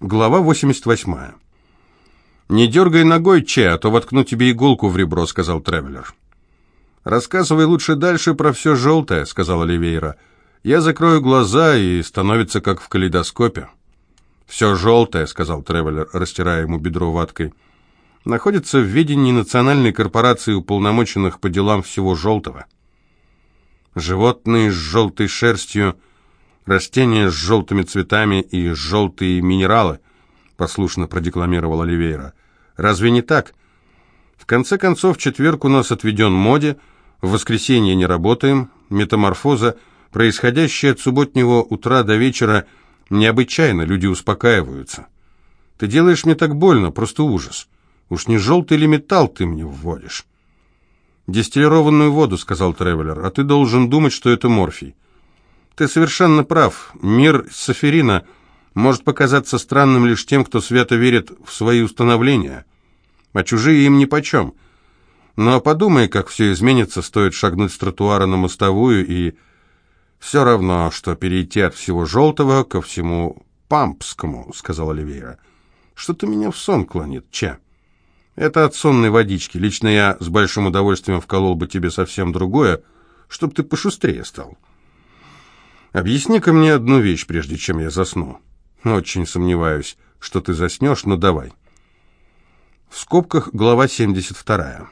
Глава 88. «Не дергай ногой, Че, а то воткну тебе иголку в ребро», — сказал Тревелер. «Рассказывай лучше дальше про все желтое», — сказал Оливейра. «Я закрою глаза, и становится как в калейдоскопе». «Все желтое», — сказал Тревелер, растирая ему бедро ваткой, — «находится в ведении Национальной корпорации уполномоченных по делам всего желтого». Животные с желтой шерстью — Растения с желтыми цветами и желтые минералы, послушно продекламировал Оливейра. Разве не так? В конце концов, четверг у нас отведен моде, в воскресенье не работаем, метаморфоза, происходящая от субботнего утра до вечера, необычайно, люди успокаиваются. Ты делаешь мне так больно, просто ужас. Уж не желтый ли металл ты мне вводишь? «Дистиллированную воду», — сказал Тревелер, — «а ты должен думать, что это морфий». Ты совершенно прав. Мир Саферина может показаться странным лишь тем, кто свято верит в свои установления, а чужие им нипочем. Но подумай, как все изменится, стоит шагнуть с тротуара на мостовую, и все равно, что перейти от всего желтого ко всему пампскому, сказал Оливейра. Что-то меня в сон клонит, Че. Это от сонной водички. Лично я с большим удовольствием вколол бы тебе совсем другое, чтобы ты пошустрее стал. Объясни-ка мне одну вещь, прежде чем я засну. Очень сомневаюсь, что ты заснешь, но давай. В скобках глава 72.